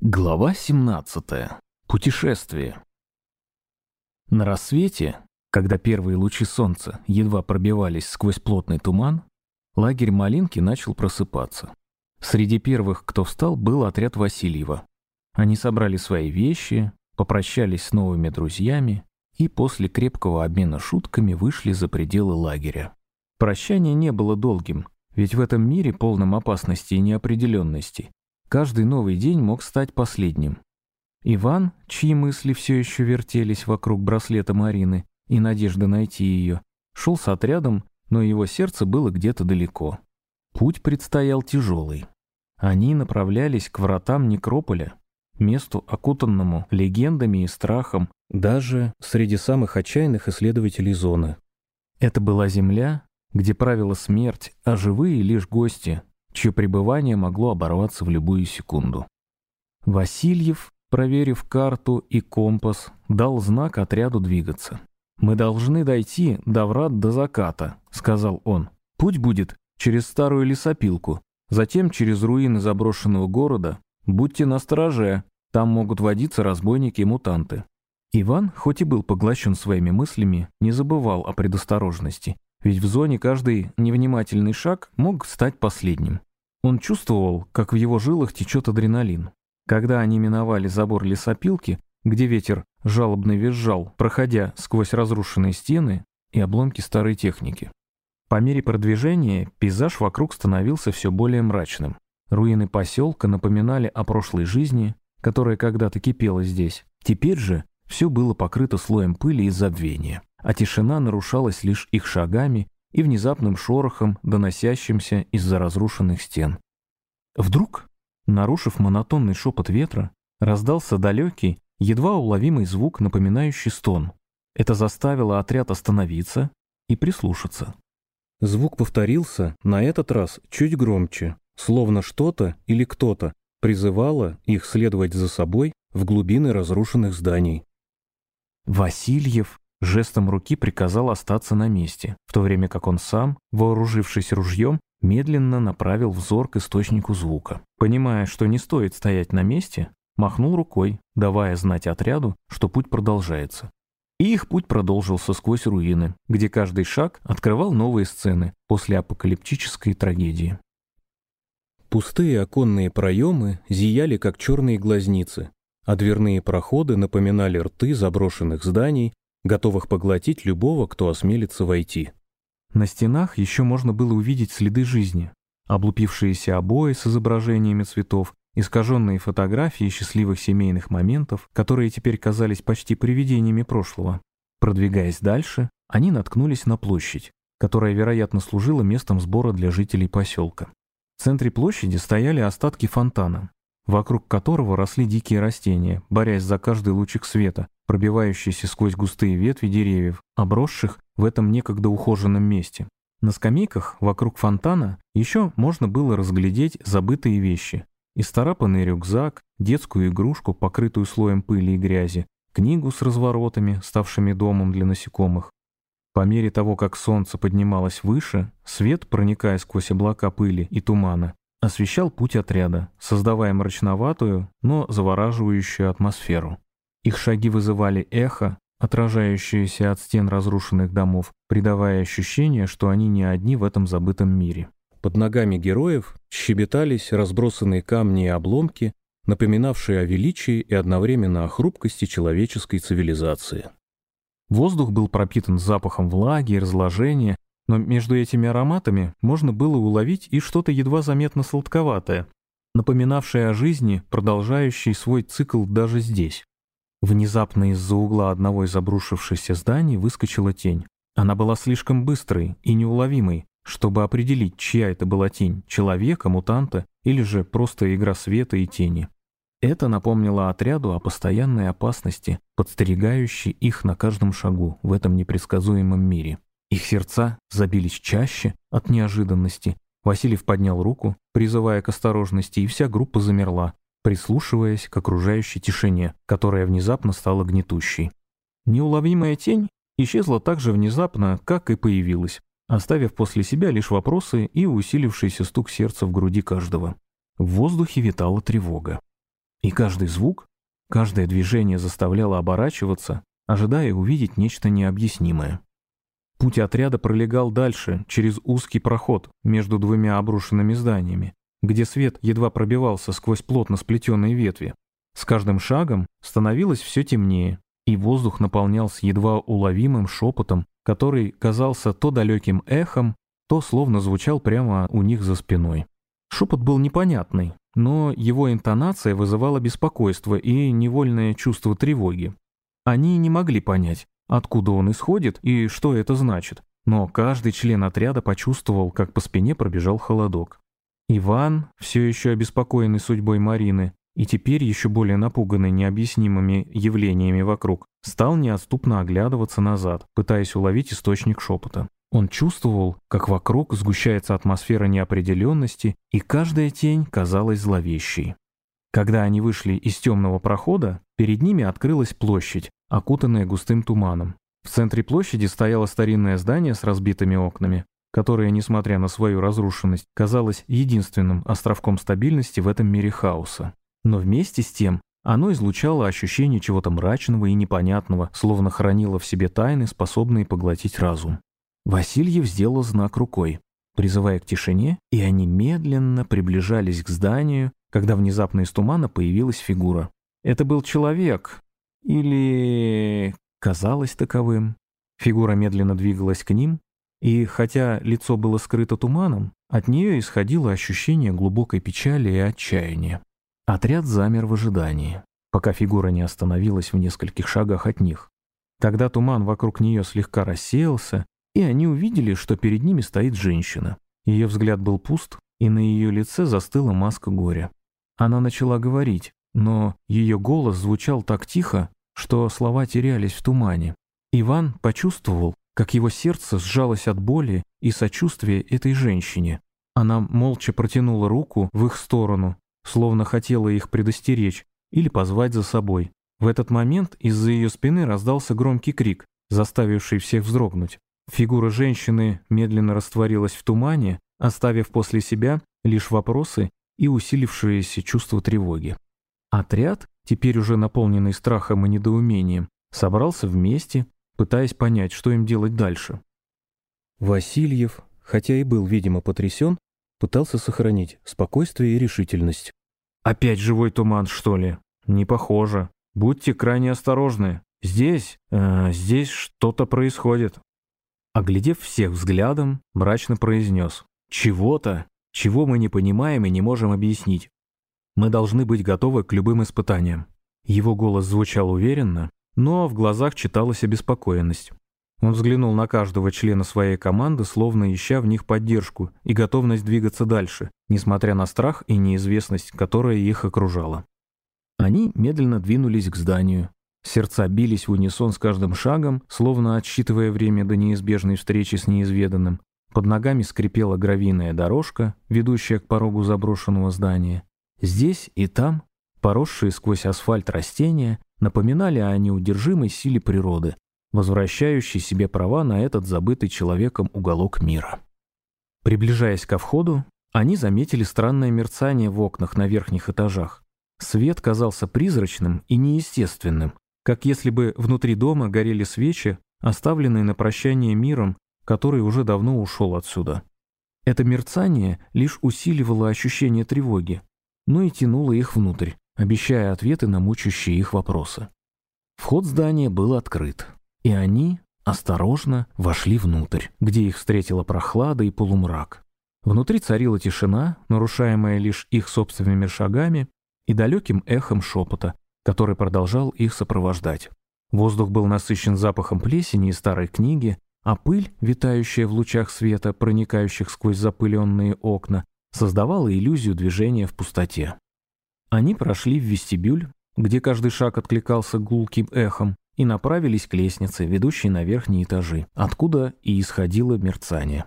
Глава 17. Путешествие. На рассвете, когда первые лучи солнца едва пробивались сквозь плотный туман, лагерь Малинки начал просыпаться. Среди первых, кто встал, был отряд Васильева. Они собрали свои вещи, попрощались с новыми друзьями и после крепкого обмена шутками вышли за пределы лагеря. Прощание не было долгим, ведь в этом мире, полном опасности и неопределенности, Каждый новый день мог стать последним. Иван, чьи мысли все еще вертелись вокруг браслета Марины и надежды найти ее, шел с отрядом, но его сердце было где-то далеко. Путь предстоял тяжелый. Они направлялись к вратам Некрополя, месту, окутанному легендами и страхом, даже среди самых отчаянных исследователей зоны. Это была земля, где правила смерть, а живые лишь гости, чье пребывание могло оборваться в любую секунду. Васильев, проверив карту и компас, дал знак отряду двигаться. «Мы должны дойти до врат до заката», — сказал он. «Путь будет через старую лесопилку, затем через руины заброшенного города. Будьте настороже, там могут водиться разбойники и мутанты». Иван, хоть и был поглощен своими мыслями, не забывал о предосторожности, ведь в зоне каждый невнимательный шаг мог стать последним. Он чувствовал, как в его жилах течет адреналин. Когда они миновали забор лесопилки, где ветер жалобно визжал, проходя сквозь разрушенные стены и обломки старой техники. По мере продвижения пейзаж вокруг становился все более мрачным. Руины поселка напоминали о прошлой жизни, которая когда-то кипела здесь. Теперь же все было покрыто слоем пыли и забвения, а тишина нарушалась лишь их шагами и внезапным шорохом, доносящимся из-за разрушенных стен. Вдруг, нарушив монотонный шепот ветра, раздался далекий, едва уловимый звук, напоминающий стон. Это заставило отряд остановиться и прислушаться. Звук повторился, на этот раз чуть громче, словно что-то или кто-то призывало их следовать за собой в глубины разрушенных зданий. Васильев жестом руки приказал остаться на месте, в то время как он сам, вооружившись ружьем, медленно направил взор к источнику звука. Понимая, что не стоит стоять на месте, махнул рукой, давая знать отряду, что путь продолжается. И их путь продолжился сквозь руины, где каждый шаг открывал новые сцены после апокалиптической трагедии. Пустые оконные проемы зияли, как черные глазницы, а дверные проходы напоминали рты заброшенных зданий, готовых поглотить любого, кто осмелится войти. На стенах еще можно было увидеть следы жизни, облупившиеся обои с изображениями цветов, искаженные фотографии счастливых семейных моментов, которые теперь казались почти привидениями прошлого. Продвигаясь дальше, они наткнулись на площадь, которая, вероятно, служила местом сбора для жителей поселка. В центре площади стояли остатки фонтана, вокруг которого росли дикие растения, борясь за каждый лучик света, пробивающийся сквозь густые ветви деревьев, обросших в этом некогда ухоженном месте. На скамейках вокруг фонтана еще можно было разглядеть забытые вещи. Исцарапанный рюкзак, детскую игрушку, покрытую слоем пыли и грязи, книгу с разворотами, ставшими домом для насекомых. По мере того, как солнце поднималось выше, свет, проникая сквозь облака пыли и тумана, освещал путь отряда, создавая мрачноватую, но завораживающую атмосферу. Их шаги вызывали эхо, отражающееся от стен разрушенных домов, придавая ощущение, что они не одни в этом забытом мире. Под ногами героев щебетались разбросанные камни и обломки, напоминавшие о величии и одновременно о хрупкости человеческой цивилизации. Воздух был пропитан запахом влаги и разложения, но между этими ароматами можно было уловить и что-то едва заметно сладковатое, напоминавшее о жизни, продолжающей свой цикл даже здесь. Внезапно из-за угла одного из обрушившихся зданий выскочила тень. Она была слишком быстрой и неуловимой, чтобы определить, чья это была тень – человека, мутанта или же просто игра света и тени. Это напомнило отряду о постоянной опасности, подстерегающей их на каждом шагу в этом непредсказуемом мире. Их сердца забились чаще от неожиданности. Васильев поднял руку, призывая к осторожности, и вся группа замерла, прислушиваясь к окружающей тишине, которая внезапно стала гнетущей. Неуловимая тень исчезла так же внезапно, как и появилась, оставив после себя лишь вопросы и усилившийся стук сердца в груди каждого. В воздухе витала тревога. И каждый звук, каждое движение заставляло оборачиваться, ожидая увидеть нечто необъяснимое. Путь отряда пролегал дальше, через узкий проход между двумя обрушенными зданиями, где свет едва пробивался сквозь плотно сплетенные ветви. С каждым шагом становилось все темнее, и воздух наполнялся едва уловимым шепотом, который казался то далеким эхом, то словно звучал прямо у них за спиной. Шепот был непонятный, но его интонация вызывала беспокойство и невольное чувство тревоги. Они не могли понять, откуда он исходит и что это значит, но каждый член отряда почувствовал, как по спине пробежал холодок. Иван, все еще обеспокоенный судьбой Марины, и теперь еще более напуганный необъяснимыми явлениями вокруг, стал неотступно оглядываться назад, пытаясь уловить источник шепота. Он чувствовал, как вокруг сгущается атмосфера неопределенности, и каждая тень казалась зловещей. Когда они вышли из темного прохода, перед ними открылась площадь, окутанная густым туманом. В центре площади стояло старинное здание с разбитыми окнами, которое, несмотря на свою разрушенность, казалось единственным островком стабильности в этом мире хаоса. Но вместе с тем оно излучало ощущение чего-то мрачного и непонятного, словно хранило в себе тайны, способные поглотить разум. Васильев сделал знак рукой, призывая к тишине, и они медленно приближались к зданию, когда внезапно из тумана появилась фигура. Это был человек. Или... казалось таковым. Фигура медленно двигалась к ним, и хотя лицо было скрыто туманом, от нее исходило ощущение глубокой печали и отчаяния. Отряд замер в ожидании, пока фигура не остановилась в нескольких шагах от них. Тогда туман вокруг нее слегка рассеялся, и они увидели, что перед ними стоит женщина. Ее взгляд был пуст, и на ее лице застыла маска горя. Она начала говорить, но ее голос звучал так тихо, что слова терялись в тумане. Иван почувствовал, как его сердце сжалось от боли и сочувствия этой женщине. Она молча протянула руку в их сторону, словно хотела их предостеречь или позвать за собой. В этот момент из-за ее спины раздался громкий крик, заставивший всех вздрогнуть. Фигура женщины медленно растворилась в тумане, оставив после себя лишь вопросы и усилившееся чувство тревоги. Отряд, теперь уже наполненный страхом и недоумением, собрался вместе, пытаясь понять, что им делать дальше. Васильев, хотя и был, видимо, потрясен, пытался сохранить спокойствие и решительность. «Опять живой туман, что ли? Не похоже. Будьте крайне осторожны. Здесь, э, здесь что-то происходит». Оглядев всех взглядом, мрачно произнес. «Чего-то, чего мы не понимаем и не можем объяснить. Мы должны быть готовы к любым испытаниям». Его голос звучал уверенно, но в глазах читалась обеспокоенность. Он взглянул на каждого члена своей команды, словно ища в них поддержку и готовность двигаться дальше, несмотря на страх и неизвестность, которая их окружала. Они медленно двинулись к зданию. Сердца бились в унисон с каждым шагом, словно отсчитывая время до неизбежной встречи с неизведанным. Под ногами скрипела гравийная дорожка, ведущая к порогу заброшенного здания. Здесь и там, поросшие сквозь асфальт растения, напоминали о неудержимой силе природы, возвращающий себе права на этот забытый человеком уголок мира. Приближаясь ко входу, они заметили странное мерцание в окнах на верхних этажах. Свет казался призрачным и неестественным, как если бы внутри дома горели свечи, оставленные на прощание миром, который уже давно ушел отсюда. Это мерцание лишь усиливало ощущение тревоги, но и тянуло их внутрь, обещая ответы на мучающие их вопросы. Вход здания был открыт. И они осторожно вошли внутрь, где их встретила прохлада и полумрак. Внутри царила тишина, нарушаемая лишь их собственными шагами и далеким эхом шепота, который продолжал их сопровождать. Воздух был насыщен запахом плесени и старой книги, а пыль, витающая в лучах света, проникающих сквозь запыленные окна, создавала иллюзию движения в пустоте. Они прошли в вестибюль, где каждый шаг откликался гулким эхом, и направились к лестнице, ведущей на верхние этажи, откуда и исходило мерцание.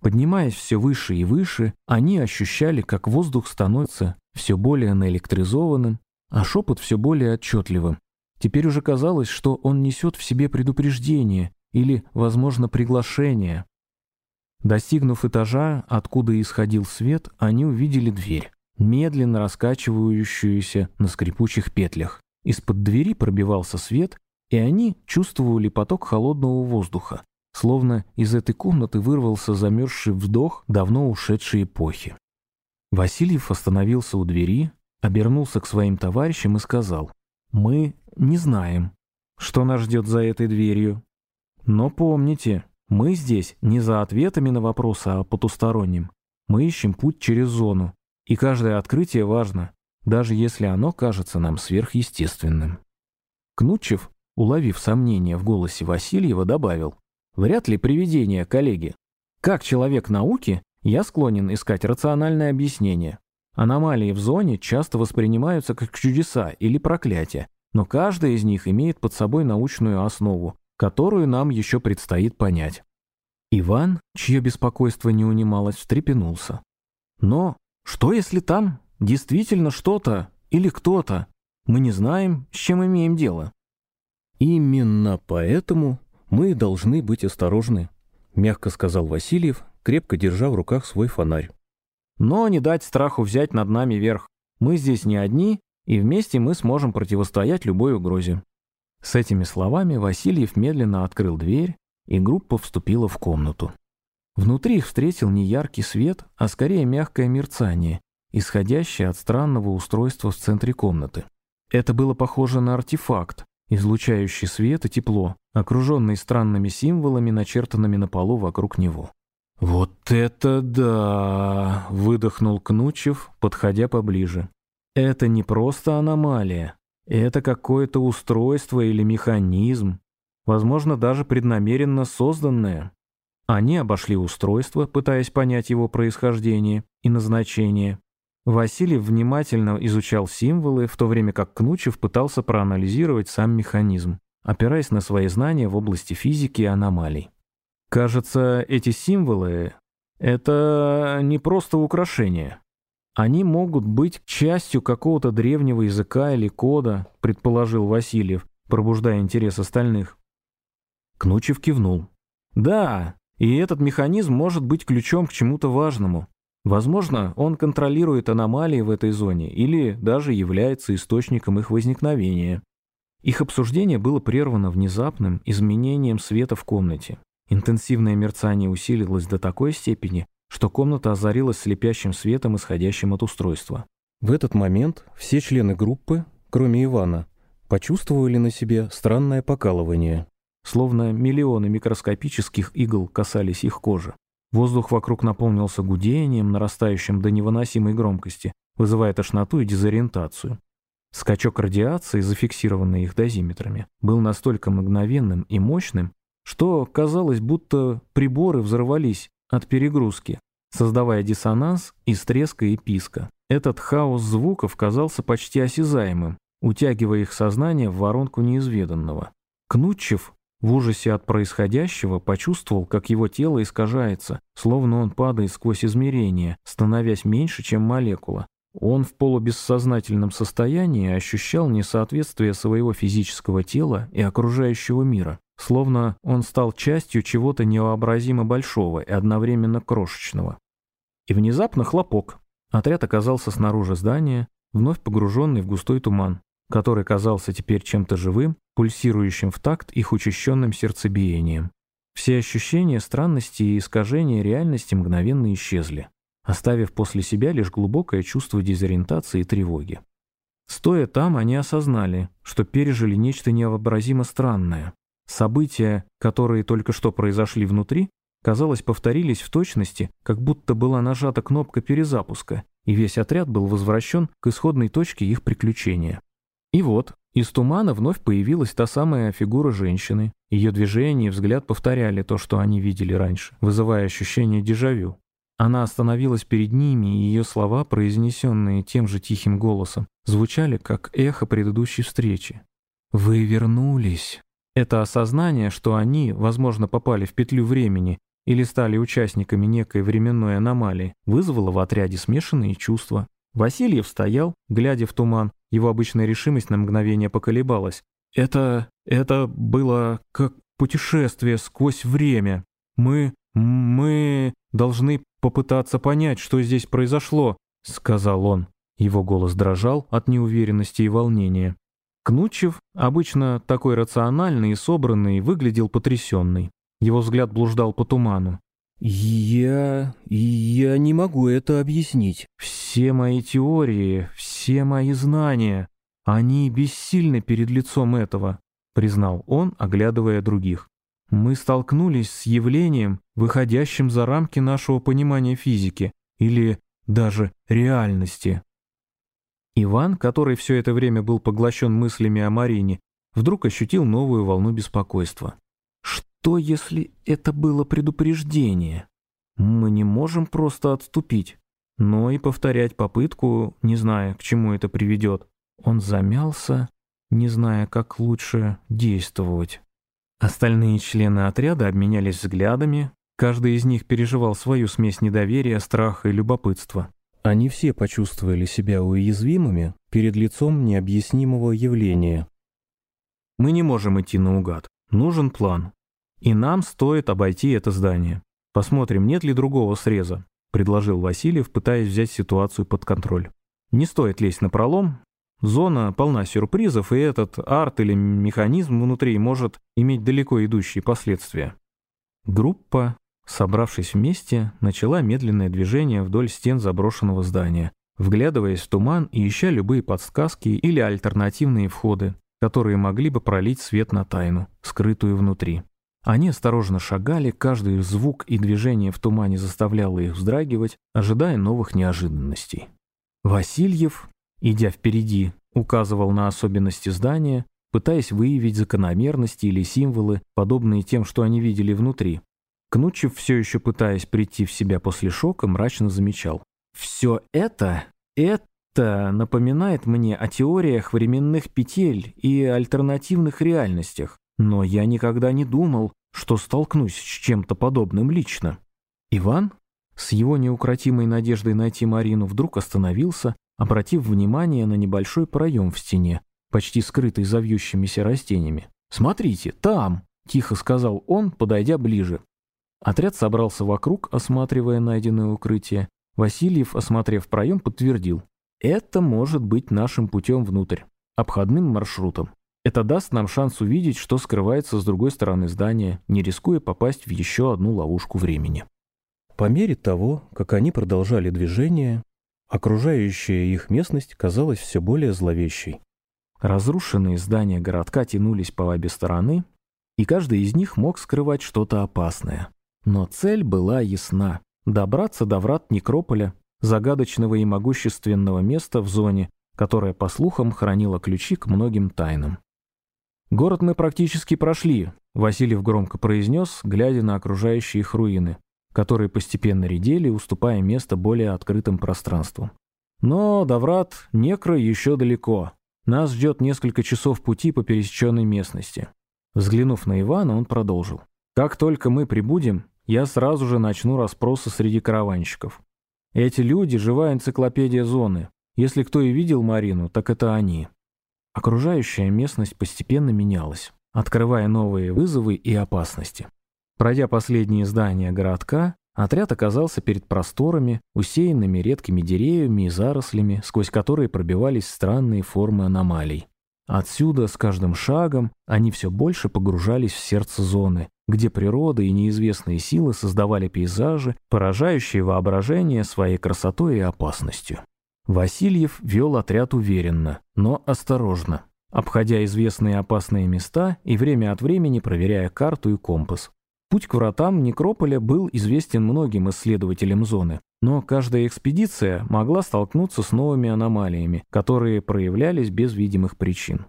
Поднимаясь все выше и выше, они ощущали, как воздух становится все более наэлектризованным, а шепот все более отчетливым. Теперь уже казалось, что он несет в себе предупреждение или, возможно, приглашение. Достигнув этажа, откуда исходил свет, они увидели дверь. медленно раскачивающуюся на скрипучих петлях. Из-под двери пробивался свет, и они чувствовали поток холодного воздуха, словно из этой комнаты вырвался замерзший вдох давно ушедшей эпохи. Васильев остановился у двери, обернулся к своим товарищам и сказал, «Мы не знаем, что нас ждет за этой дверью. Но помните, мы здесь не за ответами на вопросы о потустороннем. Мы ищем путь через зону, и каждое открытие важно, даже если оно кажется нам сверхъестественным». Кнутчев, уловив сомнение в голосе Васильева, добавил, «Вряд ли привидение, коллеги. Как человек науки, я склонен искать рациональное объяснение. Аномалии в зоне часто воспринимаются как чудеса или проклятия, но каждая из них имеет под собой научную основу, которую нам еще предстоит понять. Иван, чье беспокойство не унималось, встрепенулся. Но что если там действительно что-то или кто-то? Мы не знаем, с чем имеем дело. Именно поэтому мы должны быть осторожны, мягко сказал Васильев, крепко держа в руках свой фонарь. Но не дать страху взять над нами верх. Мы здесь не одни, и вместе мы сможем противостоять любой угрозе. С этими словами Васильев медленно открыл дверь, и группа вступила в комнату. Внутри их встретил не яркий свет, а скорее мягкое мерцание, исходящее от странного устройства в центре комнаты. Это было похоже на артефакт, излучающий свет и тепло, окруженный странными символами, начертанными на полу вокруг него. «Вот это да!» — выдохнул Кнучев, подходя поближе. «Это не просто аномалия. Это какое-то устройство или механизм, возможно, даже преднамеренно созданное». Они обошли устройство, пытаясь понять его происхождение и назначение. Василий внимательно изучал символы, в то время как Кнучев пытался проанализировать сам механизм, опираясь на свои знания в области физики и аномалий. Кажется, эти символы — это не просто украшения. Они могут быть частью какого-то древнего языка или кода, предположил Васильев, пробуждая интерес остальных. Кнучев кивнул. Да, и этот механизм может быть ключом к чему-то важному. Возможно, он контролирует аномалии в этой зоне или даже является источником их возникновения. Их обсуждение было прервано внезапным изменением света в комнате. Интенсивное мерцание усилилось до такой степени, что комната озарилась слепящим светом, исходящим от устройства. В этот момент все члены группы, кроме Ивана, почувствовали на себе странное покалывание, словно миллионы микроскопических игл касались их кожи. Воздух вокруг наполнился гудением, нарастающим до невыносимой громкости, вызывая тошноту и дезориентацию. Скачок радиации, зафиксированный их дозиметрами, был настолько мгновенным и мощным, что казалось, будто приборы взорвались от перегрузки, создавая диссонанс из треска и писка. Этот хаос звуков казался почти осязаемым, утягивая их сознание в воронку неизведанного. Кнутчев в ужасе от происходящего почувствовал, как его тело искажается, словно он падает сквозь измерения, становясь меньше, чем молекула. Он в полубессознательном состоянии ощущал несоответствие своего физического тела и окружающего мира. Словно он стал частью чего-то невообразимо большого и одновременно крошечного. И внезапно хлопок. Отряд оказался снаружи здания, вновь погруженный в густой туман, который казался теперь чем-то живым, пульсирующим в такт их учащенным сердцебиением. Все ощущения странности и искажения реальности мгновенно исчезли, оставив после себя лишь глубокое чувство дезориентации и тревоги. Стоя там, они осознали, что пережили нечто невообразимо странное, События, которые только что произошли внутри, казалось, повторились в точности, как будто была нажата кнопка перезапуска, и весь отряд был возвращен к исходной точке их приключения. И вот, из тумана вновь появилась та самая фигура женщины. Ее движение и взгляд повторяли то, что они видели раньше, вызывая ощущение дежавю. Она остановилась перед ними, и ее слова, произнесенные тем же тихим голосом, звучали как эхо предыдущей встречи. «Вы вернулись!» Это осознание, что они, возможно, попали в петлю времени или стали участниками некой временной аномалии, вызвало в отряде смешанные чувства. Васильев стоял, глядя в туман, его обычная решимость на мгновение поколебалась. Это... это было как путешествие сквозь время. Мы... мы должны попытаться понять, что здесь произошло, сказал он. Его голос дрожал от неуверенности и волнения. Кнутчев, обычно такой рациональный и собранный, выглядел потрясенный. Его взгляд блуждал по туману. «Я... я не могу это объяснить». «Все мои теории, все мои знания, они бессильны перед лицом этого», признал он, оглядывая других. «Мы столкнулись с явлением, выходящим за рамки нашего понимания физики или даже реальности». Иван, который все это время был поглощен мыслями о Марине, вдруг ощутил новую волну беспокойства. Что, если это было предупреждение? Мы не можем просто отступить, но и повторять попытку, не зная, к чему это приведет. Он замялся, не зная, как лучше действовать. Остальные члены отряда обменялись взглядами, каждый из них переживал свою смесь недоверия, страха и любопытства. Они все почувствовали себя уязвимыми перед лицом необъяснимого явления. Мы не можем идти наугад. Нужен план. И нам стоит обойти это здание. Посмотрим, нет ли другого среза, предложил Васильев, пытаясь взять ситуацию под контроль. Не стоит лезть на пролом. Зона полна сюрпризов, и этот арт или механизм внутри может иметь далеко идущие последствия. Группа Собравшись вместе, начала медленное движение вдоль стен заброшенного здания, вглядываясь в туман и ища любые подсказки или альтернативные входы, которые могли бы пролить свет на тайну, скрытую внутри. Они осторожно шагали, каждый звук и движение в тумане заставляло их вздрагивать, ожидая новых неожиданностей. Васильев, идя впереди, указывал на особенности здания, пытаясь выявить закономерности или символы, подобные тем, что они видели внутри, Кнучев, все еще пытаясь прийти в себя после шока, мрачно замечал. «Все это, это напоминает мне о теориях временных петель и альтернативных реальностях, но я никогда не думал, что столкнусь с чем-то подобным лично». Иван, с его неукротимой надеждой найти Марину, вдруг остановился, обратив внимание на небольшой проем в стене, почти скрытый завьющимися растениями. «Смотрите, там!» — тихо сказал он, подойдя ближе. Отряд собрался вокруг, осматривая найденное укрытие. Васильев, осмотрев проем, подтвердил. «Это может быть нашим путем внутрь, обходным маршрутом. Это даст нам шанс увидеть, что скрывается с другой стороны здания, не рискуя попасть в еще одну ловушку времени». По мере того, как они продолжали движение, окружающая их местность казалась все более зловещей. Разрушенные здания городка тянулись по обе стороны, и каждый из них мог скрывать что-то опасное. Но цель была ясна – добраться до врат Некрополя, загадочного и могущественного места в зоне, которая, по слухам, хранила ключи к многим тайнам. «Город мы практически прошли», – Васильев громко произнес, глядя на окружающие их руины, которые постепенно редели, уступая место более открытым пространствам. «Но до врат Некро еще далеко. Нас ждет несколько часов пути по пересеченной местности». Взглянув на Ивана, он продолжил. «Как только мы прибудем, я сразу же начну расспросы среди караванщиков. Эти люди – живая энциклопедия зоны. Если кто и видел Марину, так это они. Окружающая местность постепенно менялась, открывая новые вызовы и опасности. Пройдя последние здания городка, отряд оказался перед просторами, усеянными редкими деревьями и зарослями, сквозь которые пробивались странные формы аномалий. Отсюда с каждым шагом они все больше погружались в сердце зоны, где природа и неизвестные силы создавали пейзажи, поражающие воображение своей красотой и опасностью. Васильев вел отряд уверенно, но осторожно, обходя известные опасные места и время от времени проверяя карту и компас. Путь к вратам Некрополя был известен многим исследователям зоны, но каждая экспедиция могла столкнуться с новыми аномалиями, которые проявлялись без видимых причин.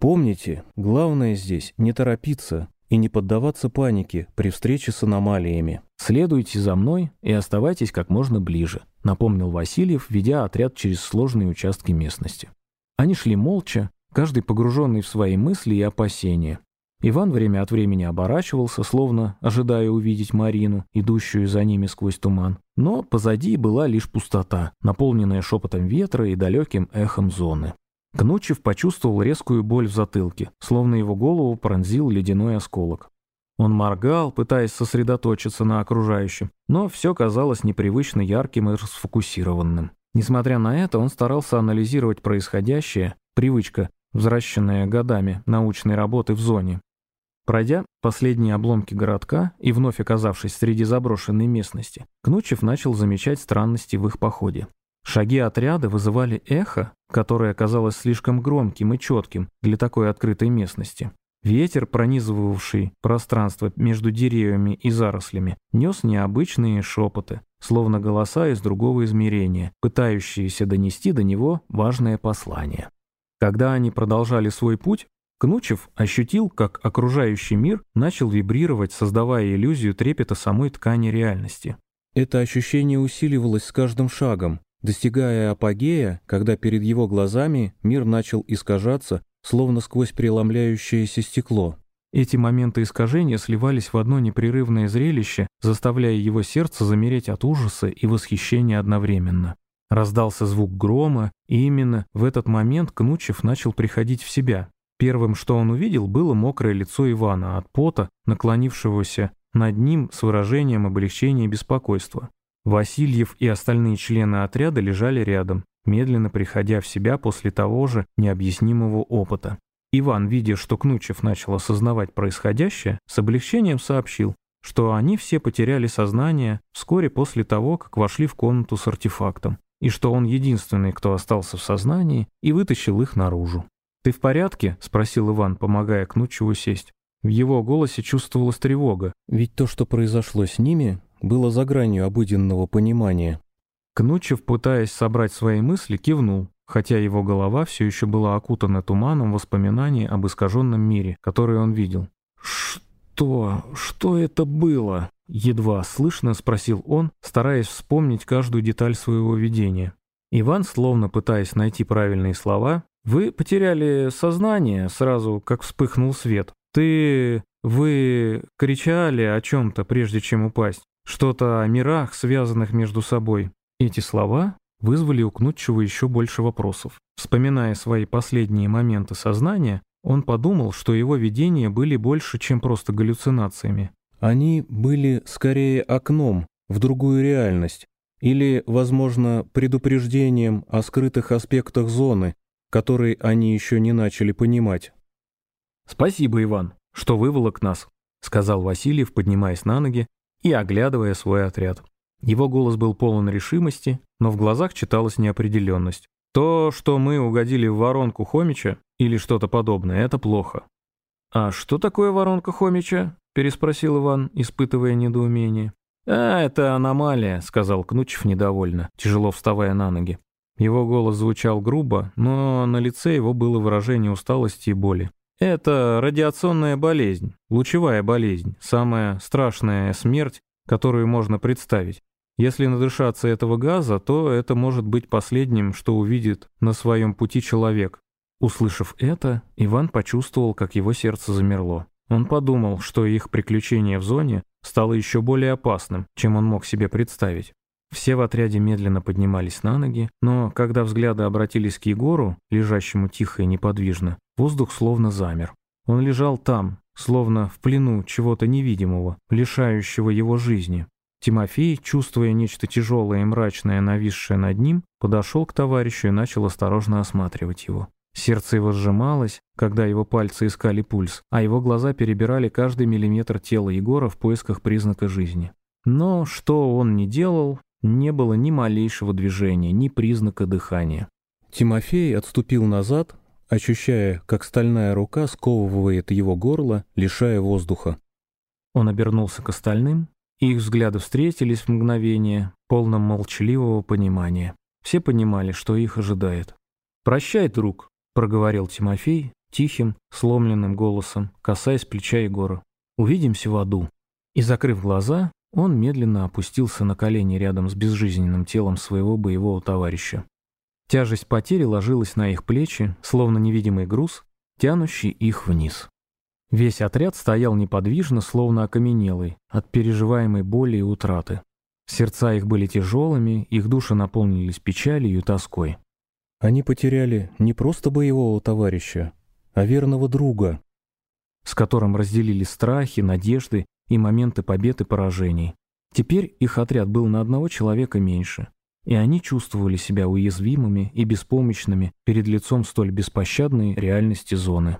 Помните, главное здесь не торопиться и не поддаваться панике при встрече с аномалиями. Следуйте за мной и оставайтесь как можно ближе, напомнил Васильев, ведя отряд через сложные участки местности. Они шли молча, каждый погруженный в свои мысли и опасения. Иван время от времени оборачивался, словно ожидая увидеть Марину, идущую за ними сквозь туман. Но позади была лишь пустота, наполненная шепотом ветра и далеким эхом зоны. Кнучев почувствовал резкую боль в затылке, словно его голову пронзил ледяной осколок. Он моргал, пытаясь сосредоточиться на окружающем, но все казалось непривычно ярким и расфокусированным. Несмотря на это, он старался анализировать происходящее, привычка, взращенная годами научной работы в зоне. Пройдя последние обломки городка и вновь оказавшись среди заброшенной местности, Кнучев начал замечать странности в их походе. Шаги отряда вызывали эхо, которое оказалось слишком громким и четким для такой открытой местности. Ветер, пронизывавший пространство между деревьями и зарослями, нес необычные шепоты, словно голоса из другого измерения, пытающиеся донести до него важное послание. Когда они продолжали свой путь, Кнучев ощутил, как окружающий мир начал вибрировать, создавая иллюзию трепета самой ткани реальности. Это ощущение усиливалось с каждым шагом, достигая апогея, когда перед его глазами мир начал искажаться словно сквозь преломляющееся стекло. Эти моменты искажения сливались в одно непрерывное зрелище, заставляя его сердце замереть от ужаса и восхищения одновременно. Раздался звук грома, и именно в этот момент Кнучев начал приходить в себя. Первым, что он увидел, было мокрое лицо Ивана от пота, наклонившегося над ним с выражением облегчения и беспокойства. Васильев и остальные члены отряда лежали рядом, медленно приходя в себя после того же необъяснимого опыта. Иван, видя, что Кнучев начал осознавать происходящее, с облегчением сообщил, что они все потеряли сознание вскоре после того, как вошли в комнату с артефактом, и что он единственный, кто остался в сознании, и вытащил их наружу. «Ты в порядке?» — спросил Иван, помогая Кнучеву сесть. В его голосе чувствовалась тревога. Ведь то, что произошло с ними, было за гранью обыденного понимания. Кнучев, пытаясь собрать свои мысли, кивнул, хотя его голова все еще была окутана туманом воспоминаний об искаженном мире, который он видел. «Что? Что это было?» Едва слышно спросил он, стараясь вспомнить каждую деталь своего видения. Иван, словно пытаясь найти правильные слова, «Вы потеряли сознание сразу, как вспыхнул свет. Ты... вы кричали о чем-то, прежде чем упасть. Что-то о мирах, связанных между собой. Эти слова вызвали у Кнутчева еще больше вопросов. Вспоминая свои последние моменты сознания, он подумал, что его видения были больше, чем просто галлюцинациями. Они были скорее окном в другую реальность или, возможно, предупреждением о скрытых аспектах зоны, которые они еще не начали понимать. «Спасибо, Иван, что выволок нас», — сказал Васильев, поднимаясь на ноги и оглядывая свой отряд. Его голос был полон решимости, но в глазах читалась неопределенность. То, что мы угодили в воронку Хомича или что-то подобное, это плохо. «А что такое воронка Хомича?» – переспросил Иван, испытывая недоумение. «А, это аномалия», – сказал Кнучев недовольно, тяжело вставая на ноги. Его голос звучал грубо, но на лице его было выражение усталости и боли. «Это радиационная болезнь, лучевая болезнь, самая страшная смерть, которую можно представить. Если надышаться этого газа, то это может быть последним, что увидит на своем пути человек. Услышав это, Иван почувствовал, как его сердце замерло. Он подумал, что их приключение в зоне стало еще более опасным, чем он мог себе представить. Все в отряде медленно поднимались на ноги, но когда взгляды обратились к Егору, лежащему тихо и неподвижно, воздух словно замер. Он лежал там, словно в плену чего-то невидимого, лишающего его жизни. Тимофей, чувствуя нечто тяжелое и мрачное, нависшее над ним, подошел к товарищу и начал осторожно осматривать его. Сердце его сжималось, когда его пальцы искали пульс, а его глаза перебирали каждый миллиметр тела Егора в поисках признака жизни. Но что он ни делал, не было ни малейшего движения, ни признака дыхания. Тимофей отступил назад, ощущая, как стальная рука сковывает его горло, лишая воздуха. Он обернулся к остальным, и их взгляды встретились в мгновение, полном молчаливого понимания. Все понимали, что их ожидает. «Прощай, друг», — проговорил Тимофей тихим, сломленным голосом, касаясь плеча Егора. «Увидимся в аду». И, закрыв глаза, он медленно опустился на колени рядом с безжизненным телом своего боевого товарища. Тяжесть потери ложилась на их плечи, словно невидимый груз, тянущий их вниз. Весь отряд стоял неподвижно, словно окаменелый, от переживаемой боли и утраты. Сердца их были тяжелыми, их души наполнились печалью и тоской. Они потеряли не просто боевого товарища, а верного друга, с которым разделили страхи, надежды и моменты побед и поражений. Теперь их отряд был на одного человека меньше. и они чувствовали себя уязвимыми и беспомощными перед лицом столь беспощадной реальности зоны.